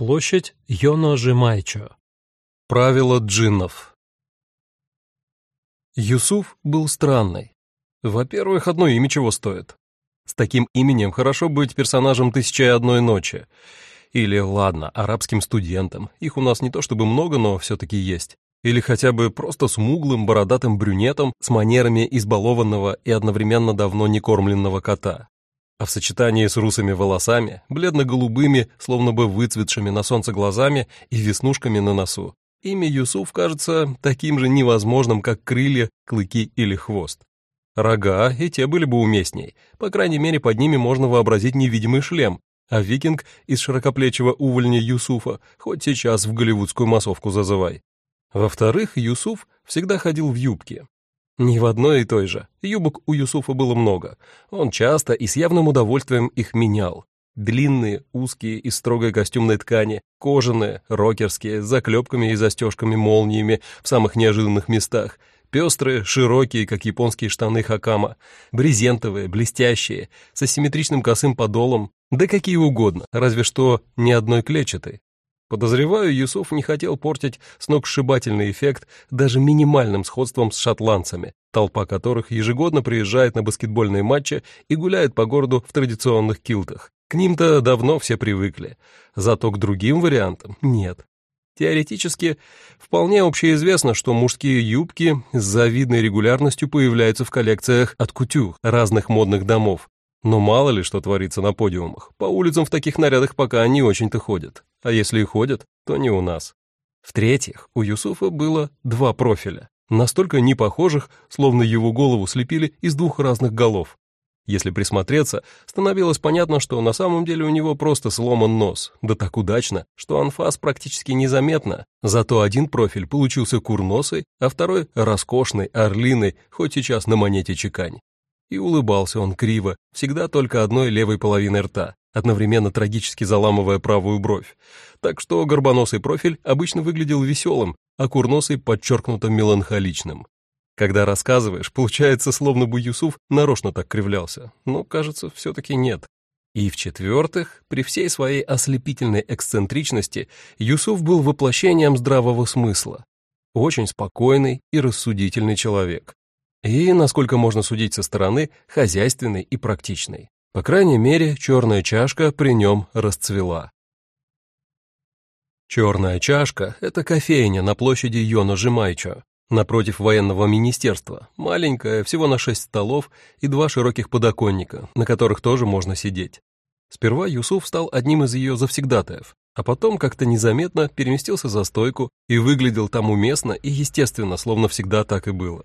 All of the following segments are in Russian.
Площадь Йоно-Жимайчо. Правило джиннов. Юсуф был странный. Во-первых, одно имя чего стоит. С таким именем хорошо быть персонажем «Тысяча и одной ночи». Или, ладно, арабским студентом. Их у нас не то чтобы много, но все-таки есть. Или хотя бы просто смуглым бородатым брюнетом с манерами избалованного и одновременно давно не кормленного кота. А в сочетании с русыми волосами, бледно-голубыми, словно бы выцветшими на солнце глазами и веснушками на носу, имя Юсуф кажется таким же невозможным, как крылья, клыки или хвост. Рога и те были бы уместней, по крайней мере под ними можно вообразить невидимый шлем, а викинг из широкоплечего увольня Юсуфа хоть сейчас в голливудскую массовку зазывай. Во-вторых, Юсуф всегда ходил в юбке. Не в одной и той же. Юбок у Юсуфа было много. Он часто и с явным удовольствием их менял. Длинные, узкие, из строгой костюмной ткани, кожаные, рокерские, с заклепками и застежками-молниями в самых неожиданных местах, пестрые, широкие, как японские штаны хакама, брезентовые, блестящие, с асимметричным косым подолом, да какие угодно, разве что ни одной клетчатой. Подозреваю, Юсуф не хотел портить сногсшибательный эффект даже минимальным сходством с шотландцами, толпа которых ежегодно приезжает на баскетбольные матчи и гуляет по городу в традиционных килтах. К ним-то давно все привыкли, зато к другим вариантам нет. Теоретически, вполне общеизвестно, что мужские юбки с завидной регулярностью появляются в коллекциях от кутюр разных модных домов, но мало ли что творится на подиумах. По улицам в таких нарядах пока не очень-то ходят. А если и ходят, то не у нас. В-третьих, у Юсуфа было два профиля, настолько непохожих, словно его голову слепили из двух разных голов. Если присмотреться, становилось понятно, что на самом деле у него просто сломан нос, да так удачно, что анфас практически незаметно, зато один профиль получился курносый, а второй — роскошный, орлиный, хоть сейчас на монете чекань. И улыбался он криво, всегда только одной левой половиной рта, одновременно трагически заламывая правую бровь. Так что горбоносый профиль обычно выглядел веселым, а курносый подчеркнуто меланхоличным. Когда рассказываешь, получается, словно бы Юсуф нарочно так кривлялся, но, кажется, все-таки нет. И в-четвертых, при всей своей ослепительной эксцентричности, Юсуф был воплощением здравого смысла. Очень спокойный и рассудительный человек. И, насколько можно судить со стороны, хозяйственный и практичный. По крайней мере, черная чашка при нем расцвела. Черная чашка — это кофейня на площади Йона-Жимайчо, напротив военного министерства, маленькая, всего на шесть столов и два широких подоконника, на которых тоже можно сидеть. Сперва Юсуф стал одним из ее завсегдатаев, а потом как-то незаметно переместился за стойку и выглядел там уместно и естественно, словно всегда так и было.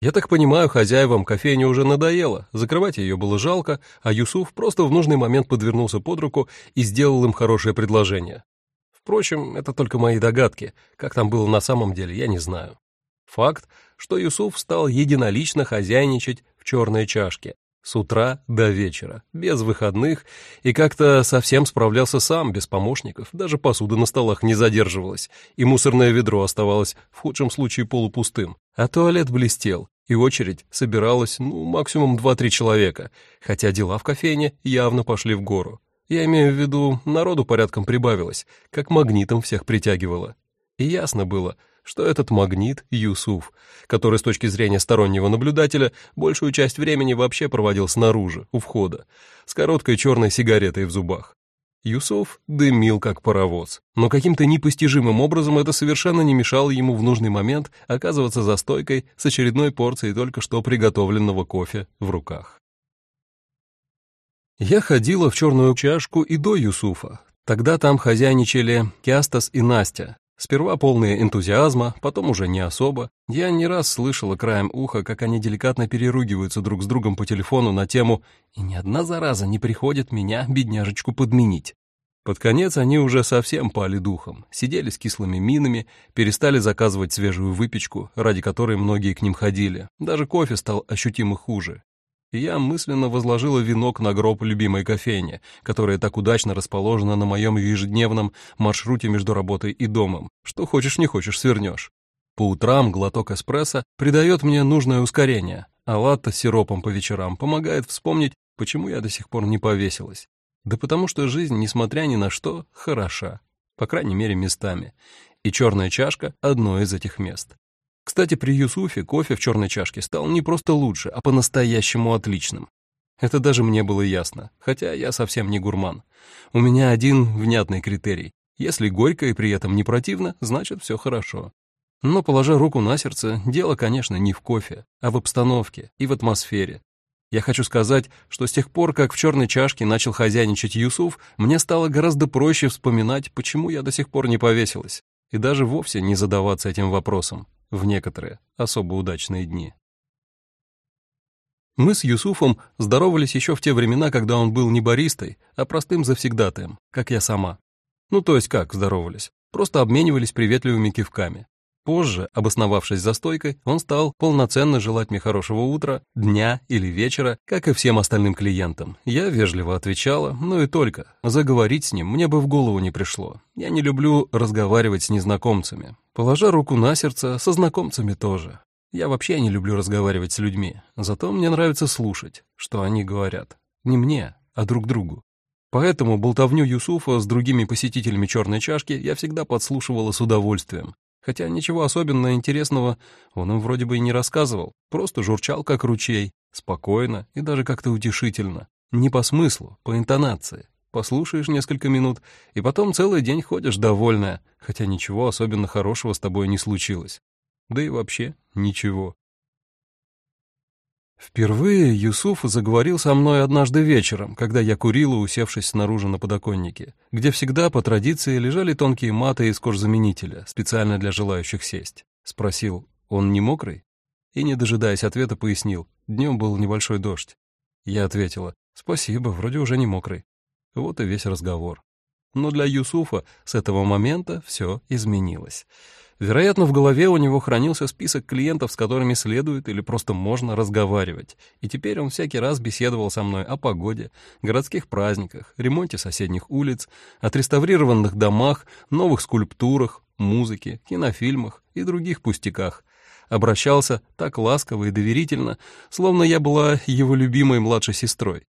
Я так понимаю, хозяевам кофейни уже надоело, закрывать ее было жалко, а Юсуф просто в нужный момент подвернулся под руку и сделал им хорошее предложение. Впрочем, это только мои догадки, как там было на самом деле, я не знаю. Факт, что Юсуф стал единолично хозяйничать в черной чашке, с утра до вечера, без выходных, и как-то совсем справлялся сам, без помощников, даже посуда на столах не задерживалась, и мусорное ведро оставалось в худшем случае полупустым, а туалет блестел, и очередь собиралась, ну, максимум два-три человека, хотя дела в кофейне явно пошли в гору. Я имею в виду, народу порядком прибавилось, как магнитом всех притягивало. И ясно было, что этот магнит Юсуф, который с точки зрения стороннего наблюдателя большую часть времени вообще проводил снаружи, у входа, с короткой черной сигаретой в зубах. Юсуф дымил как паровоз, но каким-то непостижимым образом это совершенно не мешало ему в нужный момент оказываться за стойкой с очередной порцией только что приготовленного кофе в руках. Я ходила в черную чашку и до Юсуфа. Тогда там хозяйничали Кястас и Настя, Сперва полные энтузиазма, потом уже не особо. Я не раз слышала краем уха, как они деликатно переругиваются друг с другом по телефону на тему «И ни одна зараза не приходит меня, бедняжечку, подменить». Под конец они уже совсем пали духом, сидели с кислыми минами, перестали заказывать свежую выпечку, ради которой многие к ним ходили. Даже кофе стал ощутимо хуже я мысленно возложила венок на гроб любимой кофейни, которая так удачно расположена на моем ежедневном маршруте между работой и домом. Что хочешь не хочешь, свернешь. По утрам глоток эспрессо придает мне нужное ускорение, а латте с сиропом по вечерам помогает вспомнить, почему я до сих пор не повесилась. Да потому что жизнь, несмотря ни на что, хороша. по крайней мере местами, и черная чашка — одно из этих мест. Кстати, при Юсуфе кофе в черной чашке стал не просто лучше, а по-настоящему отличным. Это даже мне было ясно, хотя я совсем не гурман. У меня один внятный критерий. Если горько и при этом не противно, значит все хорошо. Но, положа руку на сердце, дело, конечно, не в кофе, а в обстановке и в атмосфере. Я хочу сказать, что с тех пор, как в черной чашке начал хозяйничать Юсуф, мне стало гораздо проще вспоминать, почему я до сих пор не повесилась, и даже вовсе не задаваться этим вопросом в некоторые особо удачные дни. Мы с Юсуфом здоровались еще в те времена, когда он был не баристой, а простым завсегдатаем, как я сама. Ну, то есть как здоровались? Просто обменивались приветливыми кивками. Позже, обосновавшись за стойкой, он стал полноценно желать мне хорошего утра, дня или вечера, как и всем остальным клиентам. Я вежливо отвечала, но и только. Заговорить с ним мне бы в голову не пришло. Я не люблю разговаривать с незнакомцами. Положа руку на сердце, со знакомцами тоже. Я вообще не люблю разговаривать с людьми, зато мне нравится слушать, что они говорят. Не мне, а друг другу. Поэтому болтовню Юсуфа с другими посетителями черной чашки я всегда подслушивала с удовольствием. Хотя ничего особенно интересного он им вроде бы и не рассказывал, просто журчал как ручей, спокойно и даже как-то утешительно. Не по смыслу, по интонации. Послушаешь несколько минут, и потом целый день ходишь довольная, хотя ничего особенно хорошего с тобой не случилось. Да и вообще ничего. Впервые Юсуф заговорил со мной однажды вечером, когда я курила, усевшись снаружи на подоконнике, где всегда по традиции лежали тонкие маты из кожзаменителя, специально для желающих сесть. Спросил, он не мокрый? И, не дожидаясь ответа, пояснил, днем был небольшой дождь. Я ответила, спасибо, вроде уже не мокрый. Вот и весь разговор. Но для Юсуфа с этого момента все изменилось. Вероятно, в голове у него хранился список клиентов, с которыми следует или просто можно разговаривать. И теперь он всякий раз беседовал со мной о погоде, городских праздниках, ремонте соседних улиц, отреставрированных домах, новых скульптурах, музыке, кинофильмах и других пустяках. Обращался так ласково и доверительно, словно я была его любимой младшей сестрой.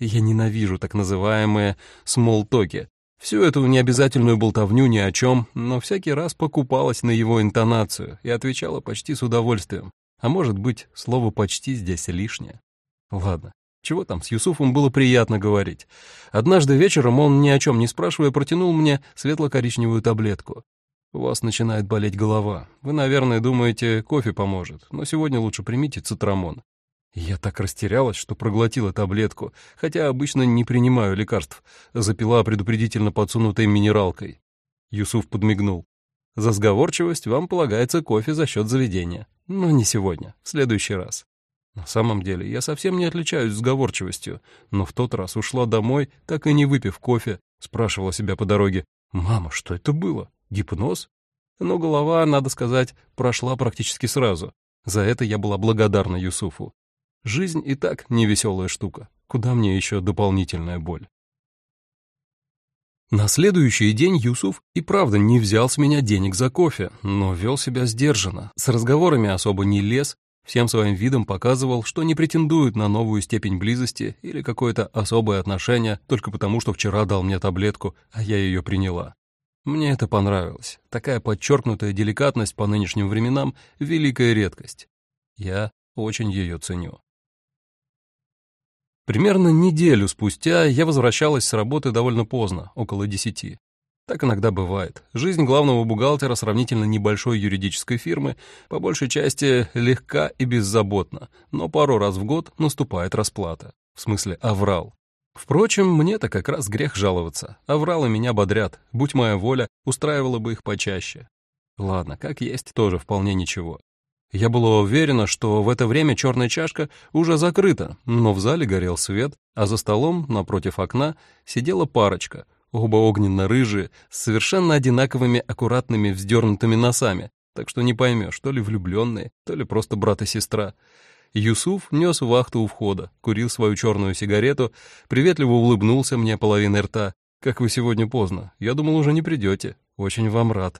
Я ненавижу так называемые смолтоки, Всю эту необязательную болтовню ни о чем, но всякий раз покупалась на его интонацию и отвечала почти с удовольствием. А может быть, слово «почти» здесь лишнее. Ладно, чего там, с Юсуфом было приятно говорить. Однажды вечером он, ни о чем не спрашивая, протянул мне светло-коричневую таблетку. «У вас начинает болеть голова. Вы, наверное, думаете, кофе поможет, но сегодня лучше примите цитрамон. Я так растерялась, что проглотила таблетку, хотя обычно не принимаю лекарств. Запила предупредительно подсунутой минералкой. Юсуф подмигнул. За сговорчивость вам полагается кофе за счет заведения. Но не сегодня, в следующий раз. На самом деле, я совсем не отличаюсь сговорчивостью, но в тот раз ушла домой, так и не выпив кофе, спрашивала себя по дороге, «Мама, что это было? Гипноз?» Но голова, надо сказать, прошла практически сразу. За это я была благодарна Юсуфу. Жизнь и так невеселая штука. Куда мне еще дополнительная боль? На следующий день Юсуф и правда не взял с меня денег за кофе, но вел себя сдержанно, с разговорами особо не лез, всем своим видом показывал, что не претендует на новую степень близости или какое-то особое отношение только потому, что вчера дал мне таблетку, а я ее приняла. Мне это понравилось. Такая подчеркнутая деликатность по нынешним временам — великая редкость. Я очень ее ценю. Примерно неделю спустя я возвращалась с работы довольно поздно, около десяти. Так иногда бывает. Жизнь главного бухгалтера сравнительно небольшой юридической фирмы по большей части легка и беззаботна, но пару раз в год наступает расплата. В смысле, аврал. Впрочем, мне-то как раз грех жаловаться. Авралы меня бодрят. Будь моя воля, устраивала бы их почаще. Ладно, как есть, тоже вполне ничего. Я была уверена, что в это время черная чашка уже закрыта, но в зале горел свет, а за столом, напротив окна, сидела парочка, оба огненно-рыжие, с совершенно одинаковыми аккуратными вздернутыми носами, так что не поймешь, то ли влюбленные, то ли просто брат и сестра. Юсуф нес вахту у входа, курил свою черную сигарету, приветливо улыбнулся мне половиной рта. «Как вы сегодня поздно. Я думал, уже не придете. Очень вам рад».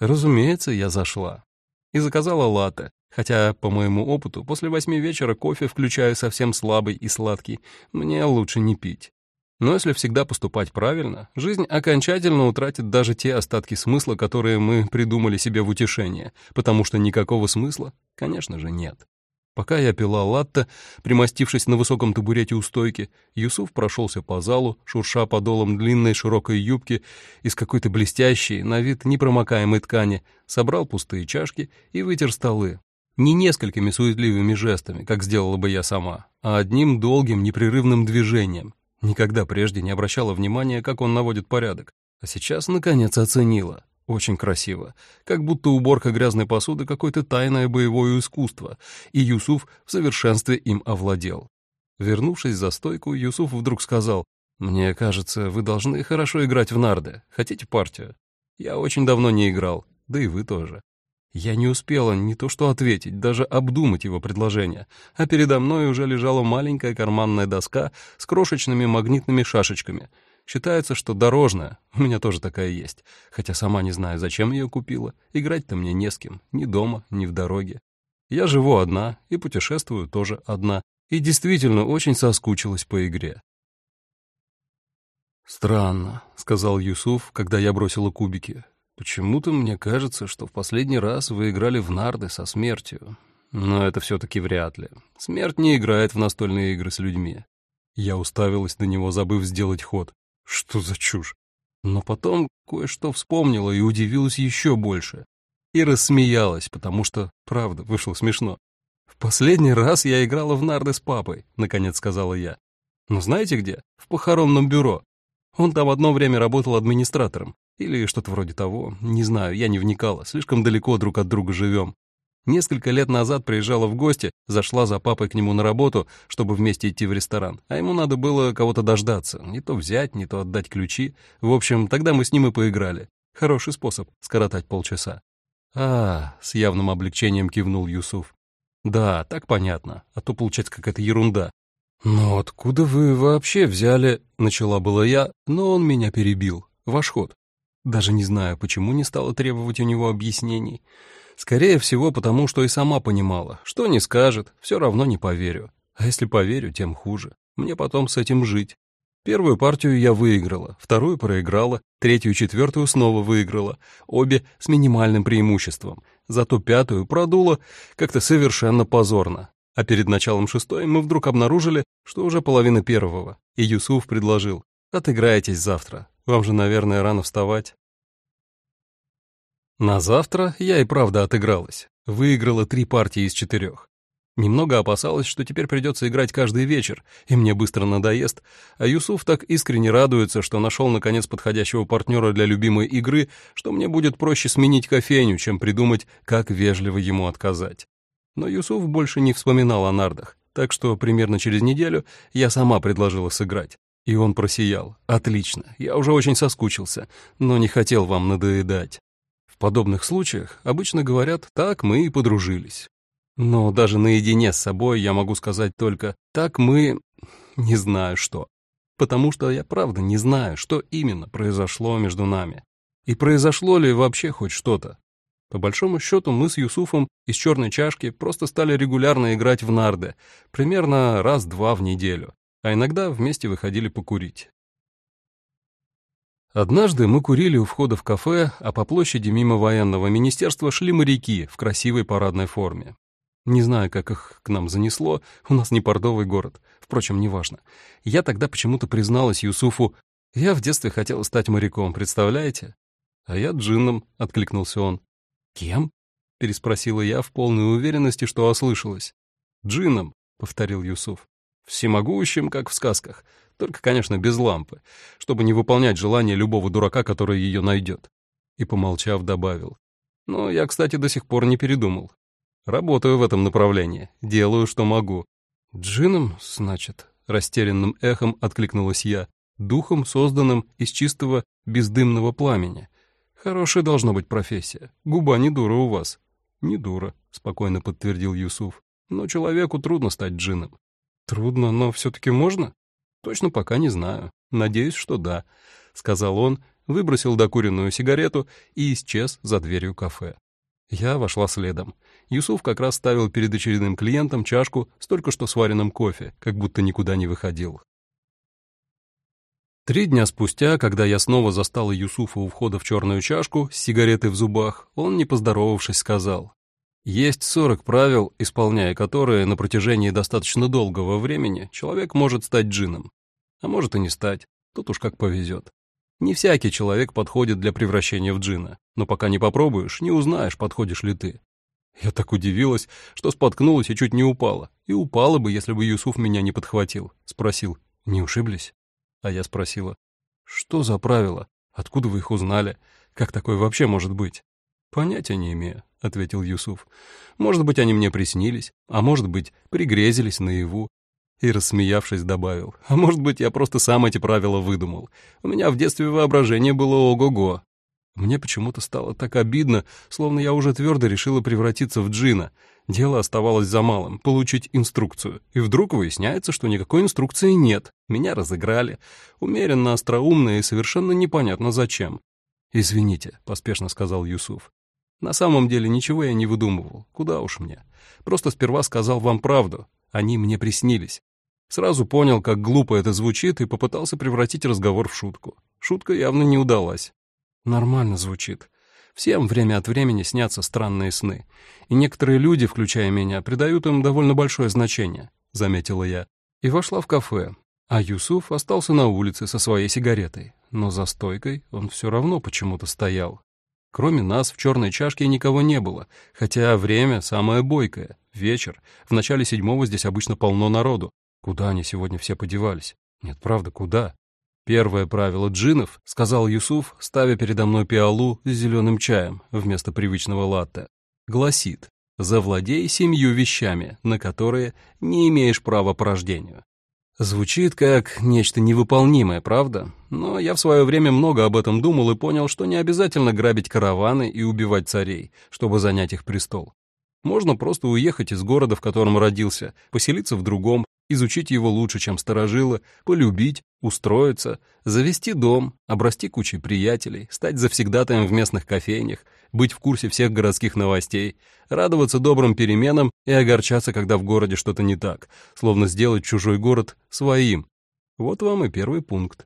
Разумеется, я зашла и заказала латте, хотя, по моему опыту, после восьми вечера кофе, включая совсем слабый и сладкий, мне лучше не пить. Но если всегда поступать правильно, жизнь окончательно утратит даже те остатки смысла, которые мы придумали себе в утешение, потому что никакого смысла, конечно же, нет. Пока я пила латте, примостившись на высоком табурете у стойки, Юсуф прошелся по залу, шурша подолом длинной широкой юбки из какой-то блестящей, на вид непромокаемой ткани, собрал пустые чашки и вытер столы. Не несколькими суетливыми жестами, как сделала бы я сама, а одним долгим непрерывным движением, Никогда прежде не обращала внимания, как он наводит порядок. А сейчас, наконец, оценила. Очень красиво. Как будто уборка грязной посуды — какое-то тайное боевое искусство, и Юсуф в совершенстве им овладел. Вернувшись за стойку, Юсуф вдруг сказал, «Мне кажется, вы должны хорошо играть в нарды. Хотите партию? Я очень давно не играл, да и вы тоже». Я не успела не то что ответить, даже обдумать его предложение, а передо мной уже лежала маленькая карманная доска с крошечными магнитными шашечками. Считается, что дорожная, у меня тоже такая есть, хотя сама не знаю, зачем ее купила. Играть-то мне не с кем, ни дома, ни в дороге. Я живу одна и путешествую тоже одна, и действительно очень соскучилась по игре. «Странно», — сказал Юсуф, когда я бросила кубики. Почему-то мне кажется, что в последний раз вы играли в нарды со смертью. Но это все-таки вряд ли. Смерть не играет в настольные игры с людьми. Я уставилась на него, забыв сделать ход. Что за чушь? Но потом кое-что вспомнила и удивилась еще больше. И рассмеялась, потому что, правда, вышло смешно. «В последний раз я играла в нарды с папой», — наконец сказала я. «Но знаете где? В похоронном бюро. Он там одно время работал администратором. Или что-то вроде того. Не знаю, я не вникала. Слишком далеко друг от друга живем. Несколько лет назад приезжала в гости, зашла за папой к нему на работу, чтобы вместе идти в ресторан. А ему надо было кого-то дождаться. Не то взять, не то отдать ключи. В общем, тогда мы с ним и поиграли. Хороший способ скоротать полчаса. «А, — с явным облегчением кивнул Юсуф. Да, так понятно, а то получается какая-то ерунда. «Но откуда вы вообще взяли...» — начала была я, но он меня перебил. «Ваш ход». Даже не знаю, почему не стала требовать у него объяснений. Скорее всего, потому что и сама понимала, что не скажет, все равно не поверю. А если поверю, тем хуже. Мне потом с этим жить. Первую партию я выиграла, вторую проиграла, третью и четвертую снова выиграла, обе с минимальным преимуществом. Зато пятую продула как-то совершенно позорно. А перед началом шестой мы вдруг обнаружили, что уже половина первого, и Юсуф предложил «Отыграетесь завтра, вам же, наверное, рано вставать». На завтра я и правда отыгралась. Выиграла три партии из четырех. Немного опасалась, что теперь придется играть каждый вечер, и мне быстро надоест, а Юсуф так искренне радуется, что нашел наконец подходящего партнера для любимой игры, что мне будет проще сменить кофейню, чем придумать, как вежливо ему отказать. Но Юсуф больше не вспоминал о нардах, так что примерно через неделю я сама предложила сыграть. И он просиял. «Отлично, я уже очень соскучился, но не хотел вам надоедать». Подобных случаях обычно говорят «так мы и подружились». Но даже наедине с собой я могу сказать только «так мы...» не знаю что. Потому что я правда не знаю, что именно произошло между нами. И произошло ли вообще хоть что-то. По большому счету мы с Юсуфом из черной чашки просто стали регулярно играть в нарды, примерно раз-два в неделю а иногда вместе выходили покурить. Однажды мы курили у входа в кафе, а по площади мимо военного министерства шли моряки в красивой парадной форме. Не знаю, как их к нам занесло, у нас не портовый город, впрочем, неважно. Я тогда почему-то призналась Юсуфу, я в детстве хотела стать моряком, представляете? А я джинном, — откликнулся он. Кем? — переспросила я в полной уверенности, что ослышалась. Джинном, — повторил Юсуф всемогущим, как в сказках, только, конечно, без лампы, чтобы не выполнять желание любого дурака, который ее найдет. И, помолчав, добавил. Но я, кстати, до сих пор не передумал. Работаю в этом направлении, делаю, что могу. Джином, значит, растерянным эхом откликнулась я, духом, созданным из чистого бездымного пламени. Хорошая должна быть профессия. Губа не дура у вас. Не дура, спокойно подтвердил Юсуф. Но человеку трудно стать джином. «Трудно, но все-таки можно?» «Точно пока не знаю. Надеюсь, что да», — сказал он, выбросил докуренную сигарету и исчез за дверью кафе. Я вошла следом. Юсуф как раз ставил перед очередным клиентом чашку с только что сваренным кофе, как будто никуда не выходил. Три дня спустя, когда я снова застал Юсуфа у входа в черную чашку с сигаретой в зубах, он, не поздоровавшись, сказал, «Есть сорок правил, исполняя которые на протяжении достаточно долгого времени человек может стать джином. А может и не стать, тут уж как повезет. Не всякий человек подходит для превращения в джина, но пока не попробуешь, не узнаешь, подходишь ли ты. Я так удивилась, что споткнулась и чуть не упала. И упала бы, если бы Юсуф меня не подхватил. Спросил, не ушиблись? А я спросила, что за правила? Откуда вы их узнали? Как такое вообще может быть? Понятия не имею, ответил Юсуф. Может быть, они мне приснились, а может быть, пригрезились наяву. И, рассмеявшись, добавил, а может быть, я просто сам эти правила выдумал. У меня в детстве воображение было ого-го. Мне почему-то стало так обидно, словно я уже твердо решила превратиться в джина. Дело оставалось за малым — получить инструкцию. И вдруг выясняется, что никакой инструкции нет. Меня разыграли. Умеренно остроумно и совершенно непонятно зачем. «Извините», — поспешно сказал Юсуф. «На самом деле ничего я не выдумывал. Куда уж мне. Просто сперва сказал вам правду. Они мне приснились. Сразу понял, как глупо это звучит, и попытался превратить разговор в шутку. Шутка явно не удалась. Нормально звучит. Всем время от времени снятся странные сны. И некоторые люди, включая меня, придают им довольно большое значение, заметила я. И вошла в кафе. А Юсуф остался на улице со своей сигаретой. Но за стойкой он все равно почему-то стоял. Кроме нас в черной чашке никого не было, хотя время самое бойкое. Вечер. В начале седьмого здесь обычно полно народу. Куда они сегодня все подевались? Нет, правда, куда? «Первое правило джинов», — сказал Юсуф, ставя передо мной пиалу с зеленым чаем вместо привычного латте, гласит «Завладей семью вещами, на которые не имеешь права по рождению». Звучит как нечто невыполнимое, правда? Но я в свое время много об этом думал и понял, что не обязательно грабить караваны и убивать царей, чтобы занять их престол. Можно просто уехать из города, в котором родился, поселиться в другом, изучить его лучше, чем сторожилы, полюбить, устроиться, завести дом, обрасти кучей приятелей, стать завсегдатаем в местных кофейнях, быть в курсе всех городских новостей, радоваться добрым переменам и огорчаться, когда в городе что-то не так, словно сделать чужой город своим. Вот вам и первый пункт.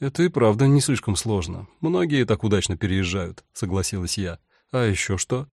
Это и правда не слишком сложно. Многие так удачно переезжают, согласилась я. А еще что?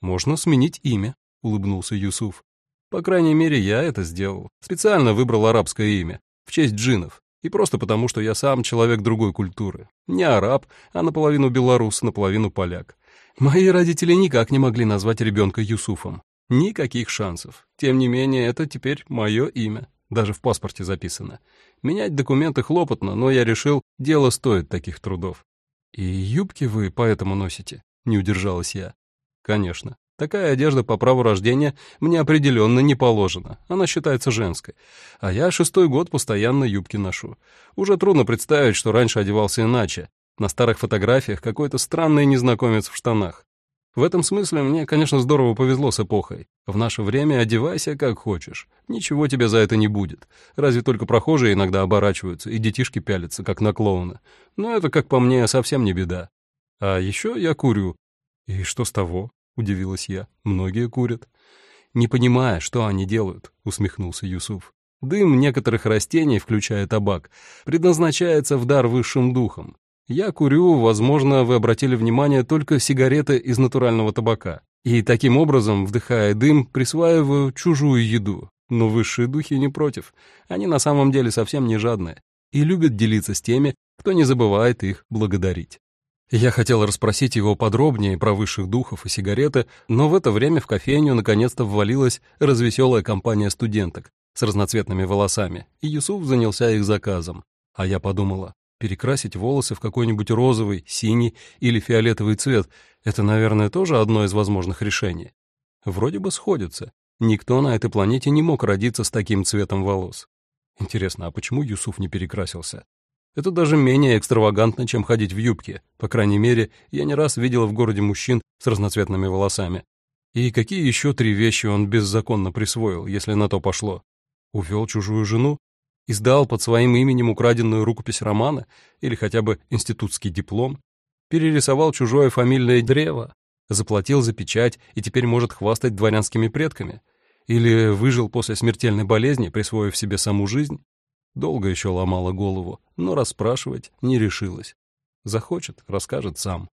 Можно сменить имя, улыбнулся Юсуф. По крайней мере, я это сделал. Специально выбрал арабское имя, в честь джинов. И просто потому, что я сам человек другой культуры. Не араб, а наполовину белорус, наполовину поляк. Мои родители никак не могли назвать ребенка Юсуфом. Никаких шансов. Тем не менее, это теперь мое имя. Даже в паспорте записано. Менять документы хлопотно, но я решил, дело стоит таких трудов. «И юбки вы поэтому носите?» — не удержалась я. «Конечно. Такая одежда по праву рождения мне определенно не положена, она считается женской. А я шестой год постоянно юбки ношу. Уже трудно представить, что раньше одевался иначе. На старых фотографиях какой-то странный незнакомец в штанах. В этом смысле мне, конечно, здорово повезло с эпохой. В наше время одевайся как хочешь. Ничего тебе за это не будет. Разве только прохожие иногда оборачиваются, и детишки пялятся, как на клоуна. Но это, как по мне, совсем не беда. А еще я курю. И что с того? — удивилась я. «Многие курят». «Не понимая, что они делают», — усмехнулся Юсуф. «Дым некоторых растений, включая табак, предназначается в дар высшим духом. Я курю, возможно, вы обратили внимание, только сигареты из натурального табака. И таким образом, вдыхая дым, присваиваю чужую еду. Но высшие духи не против. Они на самом деле совсем не жадные и любят делиться с теми, кто не забывает их благодарить. Я хотел расспросить его подробнее про высших духов и сигареты, но в это время в кофейню наконец-то ввалилась развеселая компания студенток с разноцветными волосами, и Юсуф занялся их заказом. А я подумала, перекрасить волосы в какой-нибудь розовый, синий или фиолетовый цвет — это, наверное, тоже одно из возможных решений. Вроде бы сходится. Никто на этой планете не мог родиться с таким цветом волос. Интересно, а почему Юсуф не перекрасился? Это даже менее экстравагантно, чем ходить в юбке. По крайней мере, я не раз видела в городе мужчин с разноцветными волосами. И какие еще три вещи он беззаконно присвоил, если на то пошло? Увел чужую жену? Издал под своим именем украденную рукопись романа? Или хотя бы институтский диплом? Перерисовал чужое фамильное древо? Заплатил за печать и теперь может хвастать дворянскими предками? Или выжил после смертельной болезни, присвоив себе саму жизнь? Долго еще ломала голову, но расспрашивать не решилась. Захочет, расскажет сам.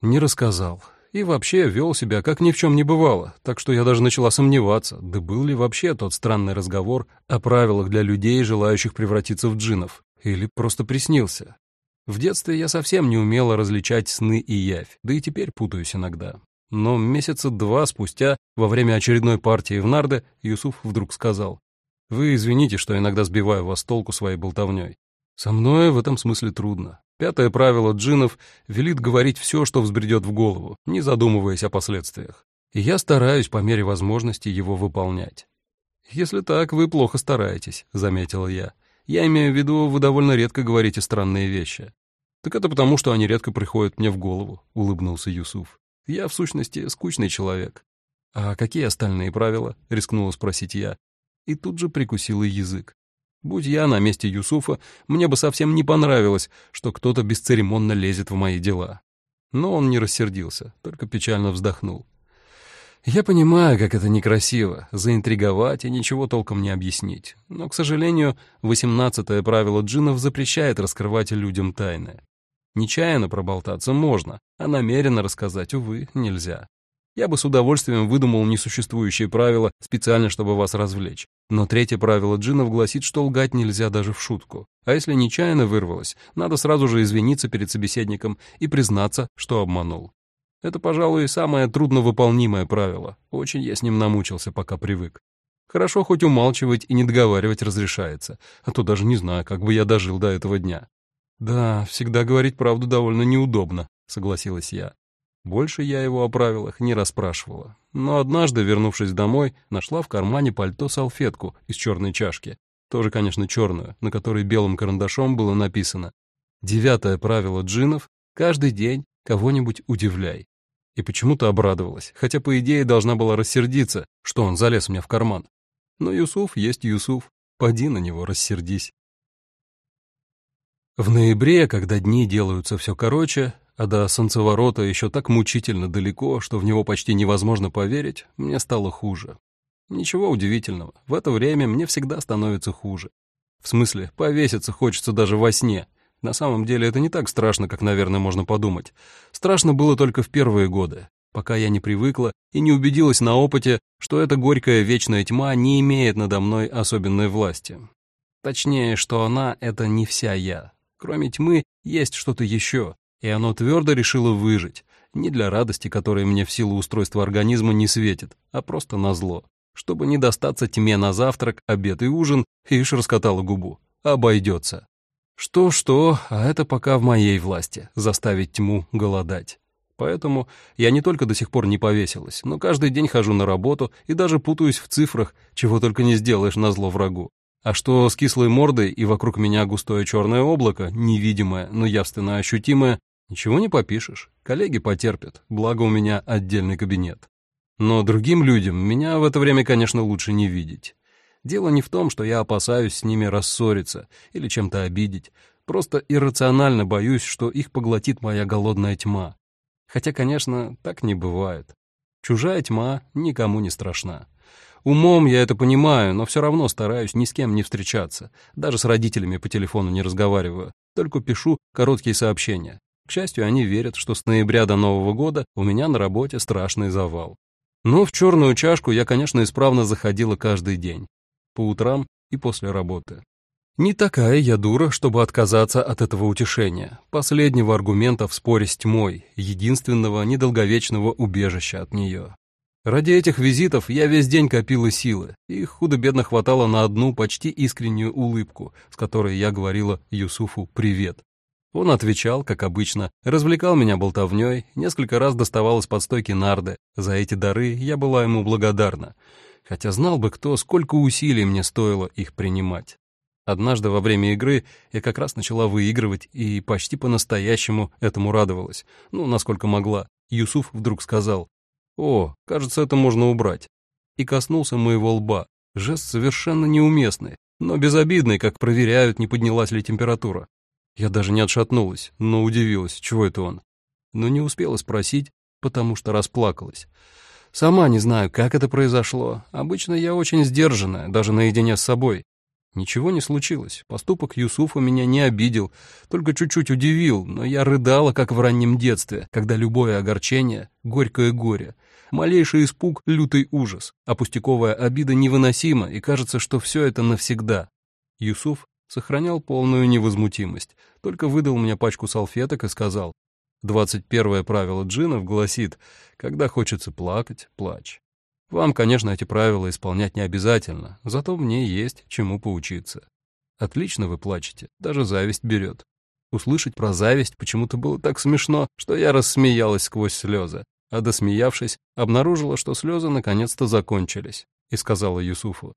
Не рассказал. И вообще вел себя, как ни в чем не бывало, так что я даже начала сомневаться, да был ли вообще тот странный разговор о правилах для людей, желающих превратиться в джинов, или просто приснился. В детстве я совсем не умела различать сны и явь, да и теперь путаюсь иногда. Но месяца два спустя, во время очередной партии в нарды, Юсуф вдруг сказал, «Вы извините, что иногда сбиваю вас толку своей болтовней. Со мной в этом смысле трудно. Пятое правило джинов велит говорить все, что взбредет в голову, не задумываясь о последствиях. И я стараюсь по мере возможности его выполнять. «Если так, вы плохо стараетесь», — заметила я. «Я имею в виду, вы довольно редко говорите странные вещи». «Так это потому, что они редко приходят мне в голову», — улыбнулся Юсуф. «Я, в сущности, скучный человек». «А какие остальные правила?» — рискнула спросить я. И тут же прикусила язык. Будь я на месте Юсуфа, мне бы совсем не понравилось, что кто-то бесцеремонно лезет в мои дела. Но он не рассердился, только печально вздохнул. Я понимаю, как это некрасиво, заинтриговать и ничего толком не объяснить. Но, к сожалению, восемнадцатое правило джинов запрещает раскрывать людям тайны. Нечаянно проболтаться можно, а намеренно рассказать, увы, нельзя. Я бы с удовольствием выдумал несуществующие правила специально, чтобы вас развлечь. Но третье правило джинов гласит, что лгать нельзя даже в шутку. А если нечаянно вырвалось, надо сразу же извиниться перед собеседником и признаться, что обманул. Это, пожалуй, самое трудновыполнимое правило. Очень я с ним намучился, пока привык. Хорошо хоть умалчивать и не договаривать разрешается, а то даже не знаю, как бы я дожил до этого дня. «Да, всегда говорить правду довольно неудобно», — согласилась я. Больше я его о правилах не расспрашивала. Но однажды, вернувшись домой, нашла в кармане пальто салфетку из черной чашки. Тоже, конечно, черную, на которой белым карандашом было написано «Девятое правило джинов — каждый день кого-нибудь удивляй». И почему-то обрадовалась, хотя, по идее, должна была рассердиться, что он залез мне в карман. Но Юсуф есть Юсуф, поди на него рассердись. В ноябре, когда дни делаются все короче, а до солнцеворота еще так мучительно далеко, что в него почти невозможно поверить, мне стало хуже. Ничего удивительного, в это время мне всегда становится хуже. В смысле, повеситься хочется даже во сне. На самом деле это не так страшно, как, наверное, можно подумать. Страшно было только в первые годы, пока я не привыкла и не убедилась на опыте, что эта горькая вечная тьма не имеет надо мной особенной власти. Точнее, что она — это не вся я. Кроме тьмы есть что-то еще, и оно твердо решило выжить, не для радости, которая мне в силу устройства организма не светит, а просто на зло, чтобы не достаться тьме на завтрак, обед и ужин, ишь раскатала губу. Обойдется. Что-что, а это пока в моей власти, заставить тьму голодать. Поэтому я не только до сих пор не повесилась, но каждый день хожу на работу и даже путаюсь в цифрах, чего только не сделаешь на зло врагу. А что с кислой мордой и вокруг меня густое черное облако, невидимое, но явственно ощутимое, Ничего не попишешь, коллеги потерпят, благо у меня отдельный кабинет. Но другим людям меня в это время, конечно, лучше не видеть. Дело не в том, что я опасаюсь с ними рассориться или чем-то обидеть, просто иррационально боюсь, что их поглотит моя голодная тьма. Хотя, конечно, так не бывает. Чужая тьма никому не страшна. Умом я это понимаю, но все равно стараюсь ни с кем не встречаться, даже с родителями по телефону не разговариваю, только пишу короткие сообщения. К счастью, они верят, что с ноября до Нового года у меня на работе страшный завал. Но в черную чашку я, конечно, исправно заходила каждый день, по утрам и после работы. Не такая я дура, чтобы отказаться от этого утешения, последнего аргумента в споре с тьмой, единственного недолговечного убежища от нее. Ради этих визитов я весь день копила силы, и худо-бедно хватало на одну почти искреннюю улыбку, с которой я говорила Юсуфу «привет», он отвечал, как обычно, развлекал меня болтовней, несколько раз доставал из-под стойки нарды. За эти дары я была ему благодарна. Хотя знал бы кто, сколько усилий мне стоило их принимать. Однажды во время игры я как раз начала выигрывать и почти по-настоящему этому радовалась. Ну, насколько могла. Юсуф вдруг сказал, «О, кажется, это можно убрать». И коснулся моего лба. Жест совершенно неуместный, но безобидный, как проверяют, не поднялась ли температура. Я даже не отшатнулась, но удивилась, чего это он. Но не успела спросить, потому что расплакалась. Сама не знаю, как это произошло. Обычно я очень сдержанная, даже наедине с собой. Ничего не случилось. Поступок Юсуфа меня не обидел, только чуть-чуть удивил, но я рыдала, как в раннем детстве, когда любое огорчение — горькое горе, малейший испуг — лютый ужас, а пустяковая обида невыносима, и кажется, что все это навсегда. Юсуф сохранял полную невозмутимость, только выдал мне пачку салфеток и сказал, «Двадцать первое правило джинов гласит, когда хочется плакать, плачь». Вам, конечно, эти правила исполнять не обязательно, зато мне есть чему поучиться. Отлично вы плачете, даже зависть берет. Услышать про зависть почему-то было так смешно, что я рассмеялась сквозь слезы, а досмеявшись, обнаружила, что слезы наконец-то закончились, и сказала Юсуфу,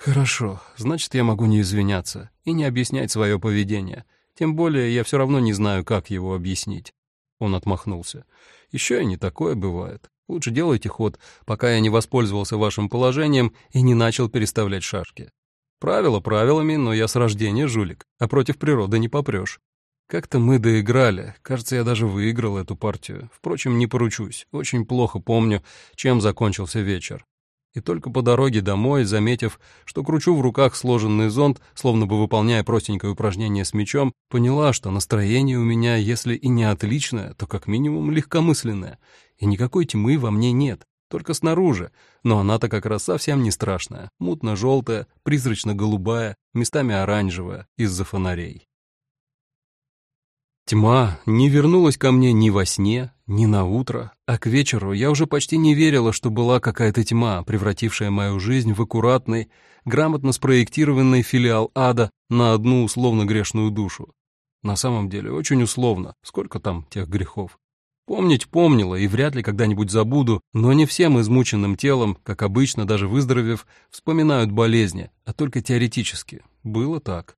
«Хорошо, значит, я могу не извиняться и не объяснять свое поведение, тем более я все равно не знаю, как его объяснить». Он отмахнулся. «Еще и не такое бывает. Лучше делайте ход, пока я не воспользовался вашим положением и не начал переставлять шашки. Правила правилами, но я с рождения жулик, а против природы не попрешь. Как-то мы доиграли, кажется, я даже выиграл эту партию. Впрочем, не поручусь, очень плохо помню, чем закончился вечер. И только по дороге домой, заметив, что кручу в руках сложенный зонт, словно бы выполняя простенькое упражнение с мячом, поняла, что настроение у меня, если и не отличное, то как минимум легкомысленное, и никакой тьмы во мне нет, только снаружи, но она-то как раз совсем не страшная, мутно-желтая, призрачно-голубая, местами оранжевая, из-за фонарей. Тьма не вернулась ко мне ни во сне, ни на утро, а к вечеру я уже почти не верила, что была какая-то тьма, превратившая мою жизнь в аккуратный, грамотно спроектированный филиал ада на одну условно грешную душу. На самом деле, очень условно, сколько там тех грехов. Помнить помнила и вряд ли когда-нибудь забуду, но не всем измученным телом, как обычно, даже выздоровев, вспоминают болезни, а только теоретически. Было так.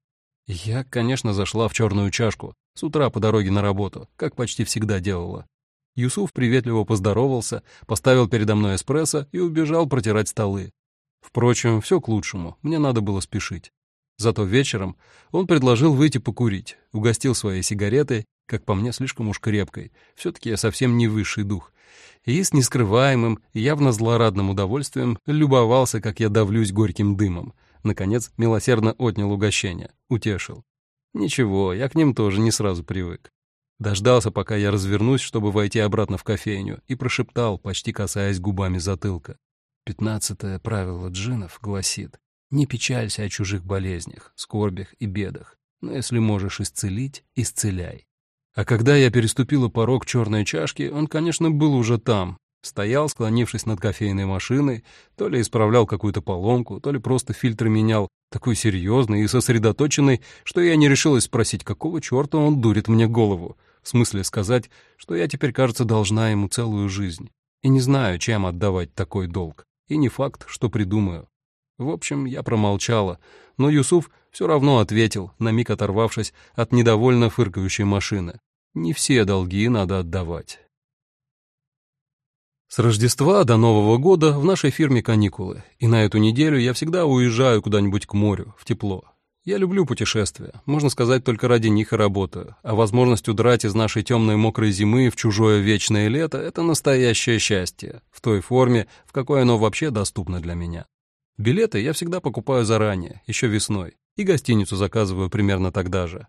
Я, конечно, зашла в черную чашку, с утра по дороге на работу, как почти всегда делала. Юсуф приветливо поздоровался, поставил передо мной эспрессо и убежал протирать столы. Впрочем, все к лучшему, мне надо было спешить. Зато вечером он предложил выйти покурить, угостил своей сигаретой как по мне, слишком уж крепкой. Все-таки я совсем не высший дух. И с нескрываемым, явно злорадным удовольствием любовался, как я давлюсь горьким дымом. Наконец, милосердно отнял угощение, утешил. Ничего, я к ним тоже не сразу привык. Дождался, пока я развернусь, чтобы войти обратно в кофейню, и прошептал, почти касаясь губами затылка. Пятнадцатое правило джинов гласит «Не печалься о чужих болезнях, скорбях и бедах, но если можешь исцелить, исцеляй». А когда я переступила порог черной чашки, он, конечно, был уже там. Стоял, склонившись над кофейной машиной, то ли исправлял какую-то поломку, то ли просто фильтры менял, такой серьезный и сосредоточенный, что я не решилась спросить, какого черта он дурит мне голову. В смысле сказать, что я теперь, кажется, должна ему целую жизнь. И не знаю, чем отдавать такой долг. И не факт, что придумаю. В общем, я промолчала, но Юсуф все равно ответил, на миг оторвавшись от недовольно фыркающей машины. Не все долги надо отдавать. С Рождества до Нового года в нашей фирме каникулы, и на эту неделю я всегда уезжаю куда-нибудь к морю, в тепло. Я люблю путешествия, можно сказать, только ради них и работаю, а возможность удрать из нашей темной мокрой зимы в чужое вечное лето — это настоящее счастье, в той форме, в какой оно вообще доступно для меня. Билеты я всегда покупаю заранее, еще весной, и гостиницу заказываю примерно тогда же.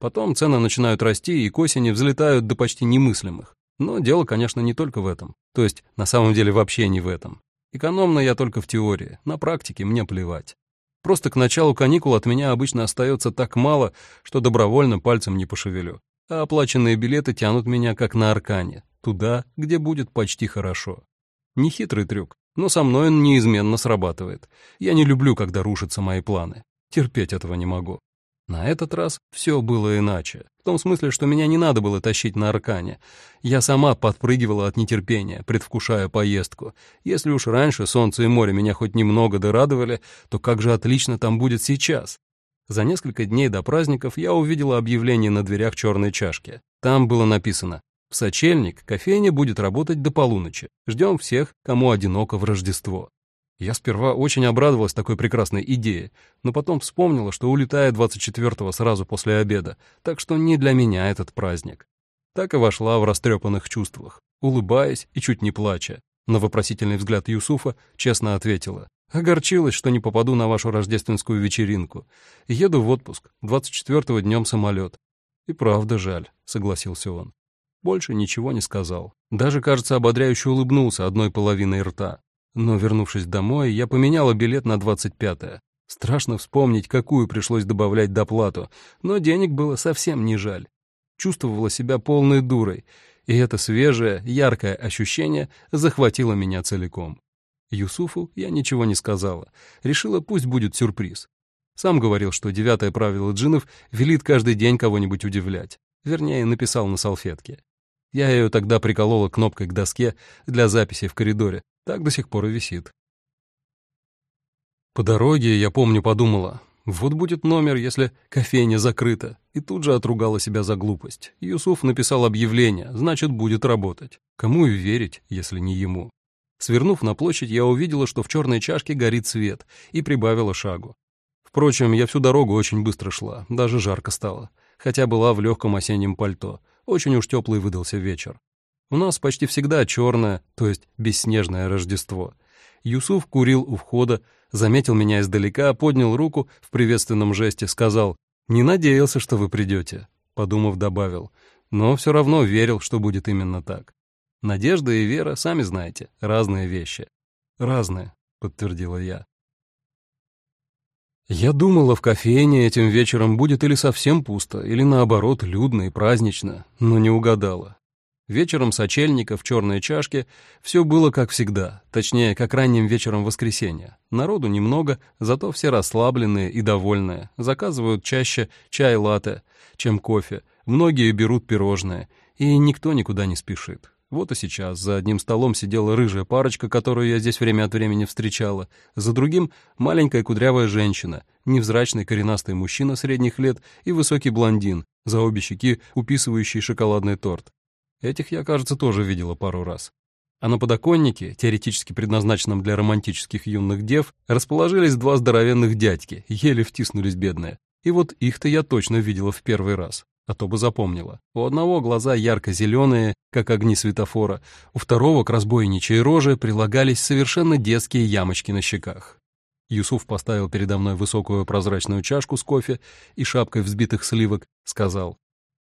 Потом цены начинают расти и к осени взлетают до почти немыслимых. Но дело, конечно, не только в этом. То есть, на самом деле, вообще не в этом. Экономно я только в теории, на практике мне плевать. Просто к началу каникул от меня обычно остается так мало, что добровольно пальцем не пошевелю. А оплаченные билеты тянут меня как на аркане, туда, где будет почти хорошо. Нехитрый трюк, но со мной он неизменно срабатывает. Я не люблю, когда рушатся мои планы. Терпеть этого не могу. На этот раз все было иначе. В том смысле, что меня не надо было тащить на аркане. Я сама подпрыгивала от нетерпения, предвкушая поездку. Если уж раньше солнце и море меня хоть немного дорадовали, то как же отлично там будет сейчас. За несколько дней до праздников я увидела объявление на дверях черной чашки. Там было написано в сочельник кофейня будет работать до полуночи. Ждем всех, кому одиноко в Рождество. Я сперва очень обрадовалась такой прекрасной идее, но потом вспомнила, что улетаю 24-го сразу после обеда, так что не для меня этот праздник. Так и вошла в растрепанных чувствах, улыбаясь и чуть не плача. На вопросительный взгляд Юсуфа честно ответила. Огорчилась, что не попаду на вашу рождественскую вечеринку. Еду в отпуск, 24-го днем самолет. И правда жаль, согласился он. Больше ничего не сказал. Даже, кажется, ободряюще улыбнулся одной половиной рта. Но, вернувшись домой, я поменяла билет на 25-е. Страшно вспомнить, какую пришлось добавлять доплату, но денег было совсем не жаль. Чувствовала себя полной дурой, и это свежее, яркое ощущение захватило меня целиком. Юсуфу я ничего не сказала, решила, пусть будет сюрприз. Сам говорил, что девятое правило джинов велит каждый день кого-нибудь удивлять. Вернее, написал на салфетке. Я ее тогда приколола кнопкой к доске для записи в коридоре, так до сих пор и висит. По дороге, я помню, подумала, вот будет номер, если кофейня закрыта, и тут же отругала себя за глупость. Юсуф написал объявление, значит, будет работать. Кому и верить, если не ему? Свернув на площадь, я увидела, что в черной чашке горит свет, и прибавила шагу. Впрочем, я всю дорогу очень быстро шла, даже жарко стало, хотя была в легком осеннем пальто. Очень уж теплый выдался вечер. У нас почти всегда черное, то есть бесснежное Рождество. Юсуф курил у входа, заметил меня издалека, поднял руку в приветственном жесте, сказал «Не надеялся, что вы придете», подумав, добавил, но все равно верил, что будет именно так. Надежда и вера, сами знаете, разные вещи. «Разные», — подтвердила я. Я думала, в кофейне этим вечером будет или совсем пусто, или наоборот людно и празднично, но не угадала. Вечером сочельника в черной чашке все было как всегда, точнее, как ранним вечером воскресенья. Народу немного, зато все расслабленные и довольные, заказывают чаще чай-латте, чем кофе, многие берут пирожные, и никто никуда не спешит. Вот и сейчас за одним столом сидела рыжая парочка, которую я здесь время от времени встречала, за другим — маленькая кудрявая женщина, невзрачный коренастый мужчина средних лет и высокий блондин, за обе щеки уписывающий шоколадный торт. Этих я, кажется, тоже видела пару раз. А на подоконнике, теоретически предназначенном для романтических юных дев, расположились два здоровенных дядьки, еле втиснулись бедные. И вот их-то я точно видела в первый раз а то бы запомнила. У одного глаза ярко-зеленые, как огни светофора, у второго к разбойничьей роже прилагались совершенно детские ямочки на щеках. Юсуф поставил передо мной высокую прозрачную чашку с кофе и шапкой взбитых сливок, сказал,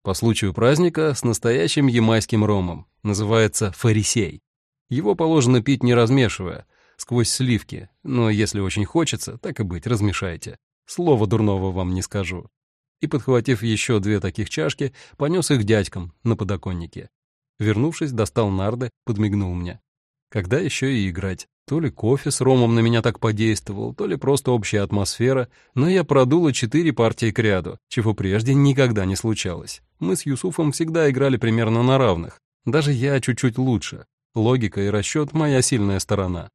«По случаю праздника с настоящим ямайским ромом, называется фарисей. Его положено пить не размешивая, сквозь сливки, но если очень хочется, так и быть, размешайте. Слова дурного вам не скажу и, подхватив еще две таких чашки, понес их дядькам на подоконнике. Вернувшись, достал нарды, подмигнул мне. Когда еще и играть? То ли кофе с ромом на меня так подействовал, то ли просто общая атмосфера, но я продула четыре партии к ряду, чего прежде никогда не случалось. Мы с Юсуфом всегда играли примерно на равных. Даже я чуть-чуть лучше. Логика и расчет — моя сильная сторона.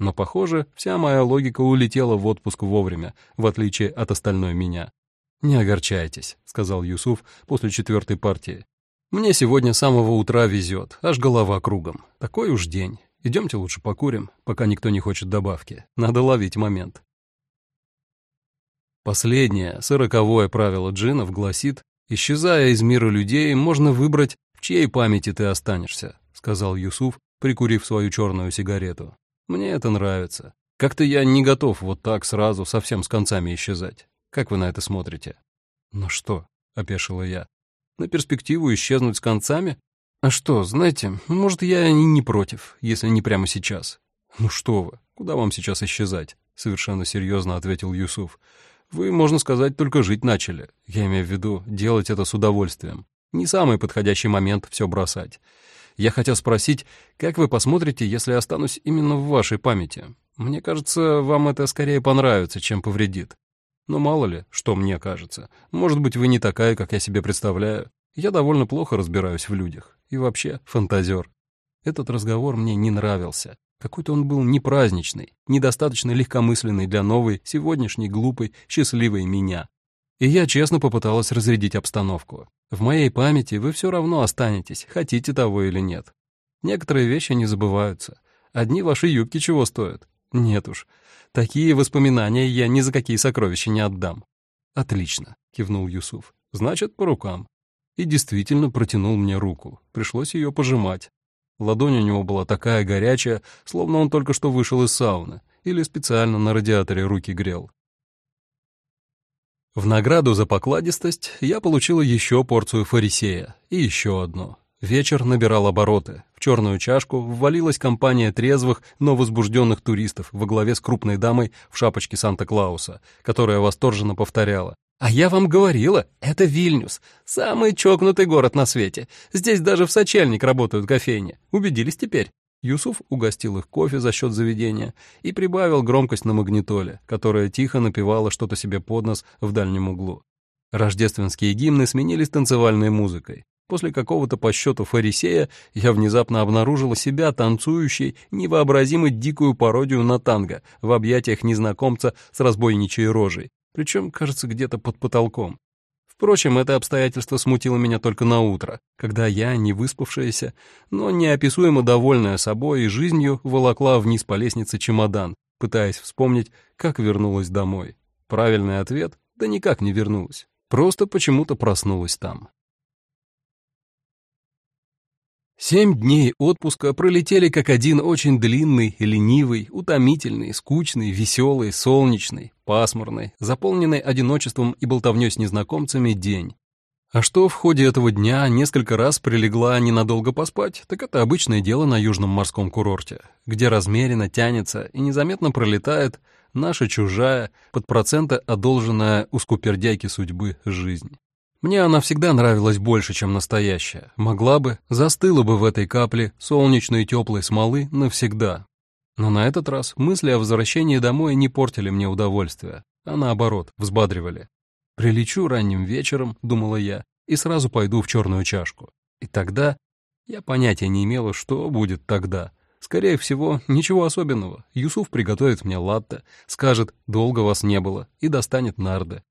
Но, похоже, вся моя логика улетела в отпуск вовремя, в отличие от остальной меня. «Не огорчайтесь», — сказал Юсуф после четвертой партии. «Мне сегодня с самого утра везет, аж голова кругом. Такой уж день. Идемте лучше покурим, пока никто не хочет добавки. Надо ловить момент». Последнее, сороковое правило джинов гласит, «Исчезая из мира людей, можно выбрать, в чьей памяти ты останешься», — сказал Юсуф, прикурив свою черную сигарету. «Мне это нравится. Как-то я не готов вот так сразу совсем с концами исчезать. Как вы на это смотрите?» «Ну что?» — опешила я. «На перспективу исчезнуть с концами? А что, знаете, может, я и не против, если не прямо сейчас». «Ну что вы, куда вам сейчас исчезать?» — совершенно серьезно ответил Юсуф. «Вы, можно сказать, только жить начали. Я имею в виду, делать это с удовольствием. Не самый подходящий момент все бросать. Я хотел спросить, как вы посмотрите, если останусь именно в вашей памяти? Мне кажется, вам это скорее понравится, чем повредит. Но мало ли, что мне кажется. Может быть, вы не такая, как я себе представляю. Я довольно плохо разбираюсь в людях. И вообще, фантазер. Этот разговор мне не нравился. Какой-то он был непраздничный, недостаточно легкомысленный для новой, сегодняшней, глупой, счастливой меня. И я честно попыталась разрядить обстановку. В моей памяти вы все равно останетесь, хотите того или нет. Некоторые вещи не забываются. Одни ваши юбки чего стоят? Нет уж, Такие воспоминания я ни за какие сокровища не отдам». «Отлично», — кивнул Юсуф. «Значит, по рукам». И действительно протянул мне руку. Пришлось ее пожимать. Ладонь у него была такая горячая, словно он только что вышел из сауны, или специально на радиаторе руки грел. В награду за покладистость я получила еще порцию фарисея и еще одну. Вечер набирал обороты. В черную чашку ввалилась компания трезвых, но возбужденных туристов во главе с крупной дамой в шапочке Санта-Клауса, которая восторженно повторяла. «А я вам говорила, это Вильнюс, самый чокнутый город на свете. Здесь даже в сочельник работают кофейни. Убедились теперь?» Юсуф угостил их кофе за счет заведения и прибавил громкость на магнитоле, которая тихо напевала что-то себе под нос в дальнем углу. Рождественские гимны сменились танцевальной музыкой. После какого-то по счету фарисея я внезапно обнаружила себя танцующей невообразимо дикую пародию на танго в объятиях незнакомца с разбойничьей рожей, причем, кажется, где-то под потолком. Впрочем, это обстоятельство смутило меня только на утро, когда я, не выспавшаяся, но неописуемо довольная собой и жизнью, волокла вниз по лестнице чемодан, пытаясь вспомнить, как вернулась домой. Правильный ответ — да никак не вернулась. Просто почему-то проснулась там. Семь дней отпуска пролетели как один очень длинный, ленивый, утомительный, скучный, веселый, солнечный, пасмурный, заполненный одиночеством и болтовнёй с незнакомцами день. А что в ходе этого дня несколько раз прилегла ненадолго поспать, так это обычное дело на южном морском курорте, где размеренно тянется и незаметно пролетает наша чужая, под проценты одолженная у скупердяйки судьбы жизнь. Мне она всегда нравилась больше, чем настоящая. Могла бы, застыла бы в этой капле солнечной теплой смолы навсегда. Но на этот раз мысли о возвращении домой не портили мне удовольствия, а наоборот, взбадривали. «Прилечу ранним вечером», — думала я, — «и сразу пойду в черную чашку». И тогда я понятия не имела, что будет тогда. Скорее всего, ничего особенного. Юсуф приготовит мне латте, скажет «долго вас не было» и достанет нарды.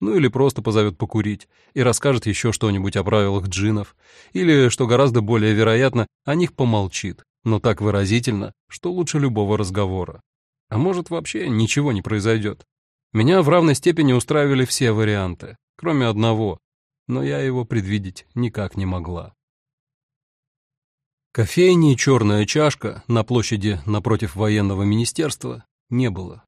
Ну или просто позовет покурить и расскажет еще что-нибудь о правилах джинов, или, что гораздо более вероятно, о них помолчит, но так выразительно, что лучше любого разговора. А может, вообще ничего не произойдет. Меня в равной степени устраивали все варианты, кроме одного, но я его предвидеть никак не могла. Кофейни «Черная чашка» на площади напротив военного министерства не было.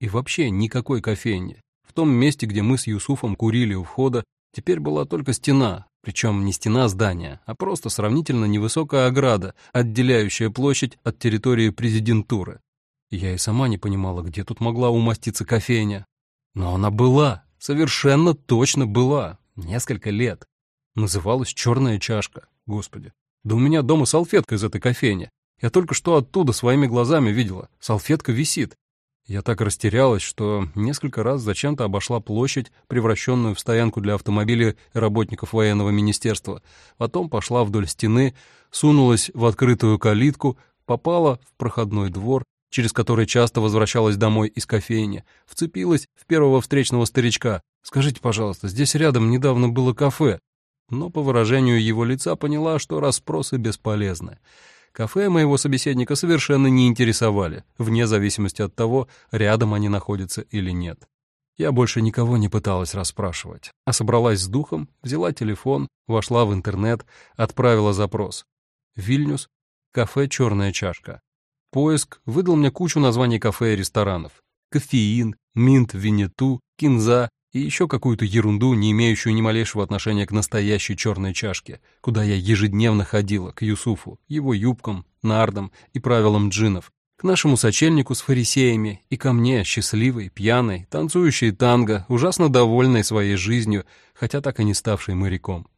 И вообще никакой кофейни. Том месте, где мы с Юсуфом курили у входа, теперь была только стена, причем не стена здания, а просто сравнительно невысокая ограда, отделяющая площадь от территории президентуры. Я и сама не понимала, где тут могла умоститься кофейня. Но она была, совершенно точно была, несколько лет. Называлась «Черная чашка», господи. Да у меня дома салфетка из этой кофейни. Я только что оттуда своими глазами видела. Салфетка висит. Я так растерялась, что несколько раз зачем-то обошла площадь, превращенную в стоянку для автомобилей работников военного министерства. Потом пошла вдоль стены, сунулась в открытую калитку, попала в проходной двор, через который часто возвращалась домой из кофейни, вцепилась в первого встречного старичка. «Скажите, пожалуйста, здесь рядом недавно было кафе?» Но по выражению его лица поняла, что расспросы бесполезны. Кафе моего собеседника совершенно не интересовали, вне зависимости от того, рядом они находятся или нет. Я больше никого не пыталась расспрашивать, а собралась с духом, взяла телефон, вошла в интернет, отправила запрос. Вильнюс, кафе «Черная чашка». Поиск выдал мне кучу названий кафе и ресторанов. Кофеин, Минт Винету, Кинза, и еще какую-то ерунду, не имеющую ни малейшего отношения к настоящей черной чашке, куда я ежедневно ходила, к Юсуфу, его юбкам, нардам и правилам джинов, к нашему сочельнику с фарисеями и ко мне, счастливой, пьяной, танцующей танго, ужасно довольной своей жизнью, хотя так и не ставшей моряком.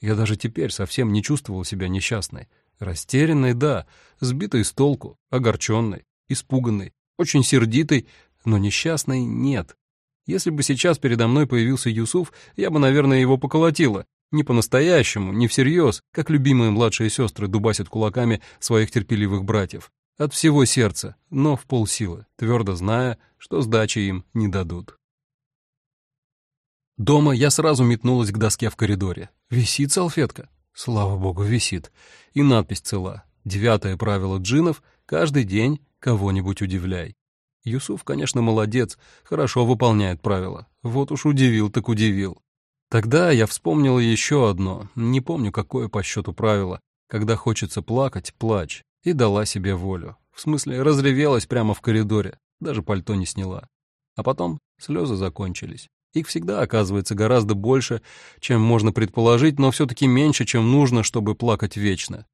Я даже теперь совсем не чувствовал себя несчастной. Растерянной, да, сбитой с толку, огорченной, испуганной, очень сердитой, но несчастной нет. Если бы сейчас передо мной появился Юсуф, я бы, наверное, его поколотила. Не по-настоящему, не всерьез, как любимые младшие сестры дубасят кулаками своих терпеливых братьев. От всего сердца, но в полсилы, твердо зная, что сдачи им не дадут. Дома я сразу метнулась к доске в коридоре. Висит салфетка. Слава богу, висит. И надпись цела. Девятое правило джинов — каждый день кого-нибудь удивляй. Юсуф, конечно, молодец, хорошо выполняет правила. Вот уж удивил так удивил. Тогда я вспомнила еще одно, не помню, какое по счету правило. Когда хочется плакать, плачь. И дала себе волю. В смысле, разревелась прямо в коридоре. даже пальто не сняла. А потом слезы закончились. Их всегда оказывается гораздо больше, чем можно предположить, но все-таки меньше, чем нужно, чтобы плакать вечно.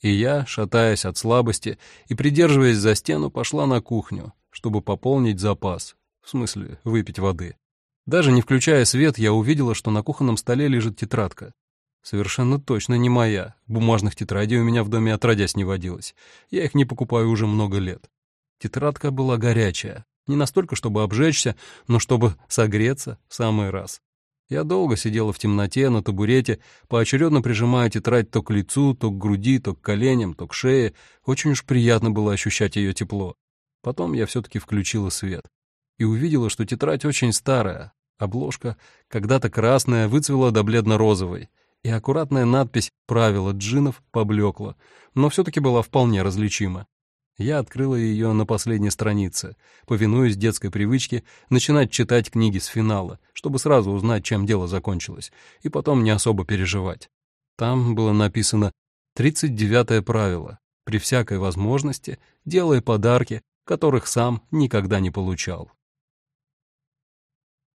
И я, шатаясь от слабости и придерживаясь за стену, пошла на кухню, чтобы пополнить запас, в смысле выпить воды. Даже не включая свет, я увидела, что на кухонном столе лежит тетрадка. Совершенно точно не моя. Бумажных тетрадей у меня в доме отродясь не водилось. Я их не покупаю уже много лет. Тетрадка была горячая, не настолько, чтобы обжечься, но чтобы согреться в самый раз. Я долго сидела в темноте на табурете, поочередно прижимая тетрадь то к лицу, то к груди, то к коленям, то к шее. Очень уж приятно было ощущать ее тепло. Потом я все-таки включила свет и увидела, что тетрадь очень старая. Обложка, когда-то красная, выцвела до бледно-розовой, и аккуратная надпись «Правила джинов» поблекла, но все-таки была вполне различима. Я открыла ее на последней странице, повинуясь детской привычке начинать читать книги с финала, чтобы сразу узнать, чем дело закончилось, и потом не особо переживать. Там было написано «тридцать девятое правило. При всякой возможности делай подарки, которых сам никогда не получал».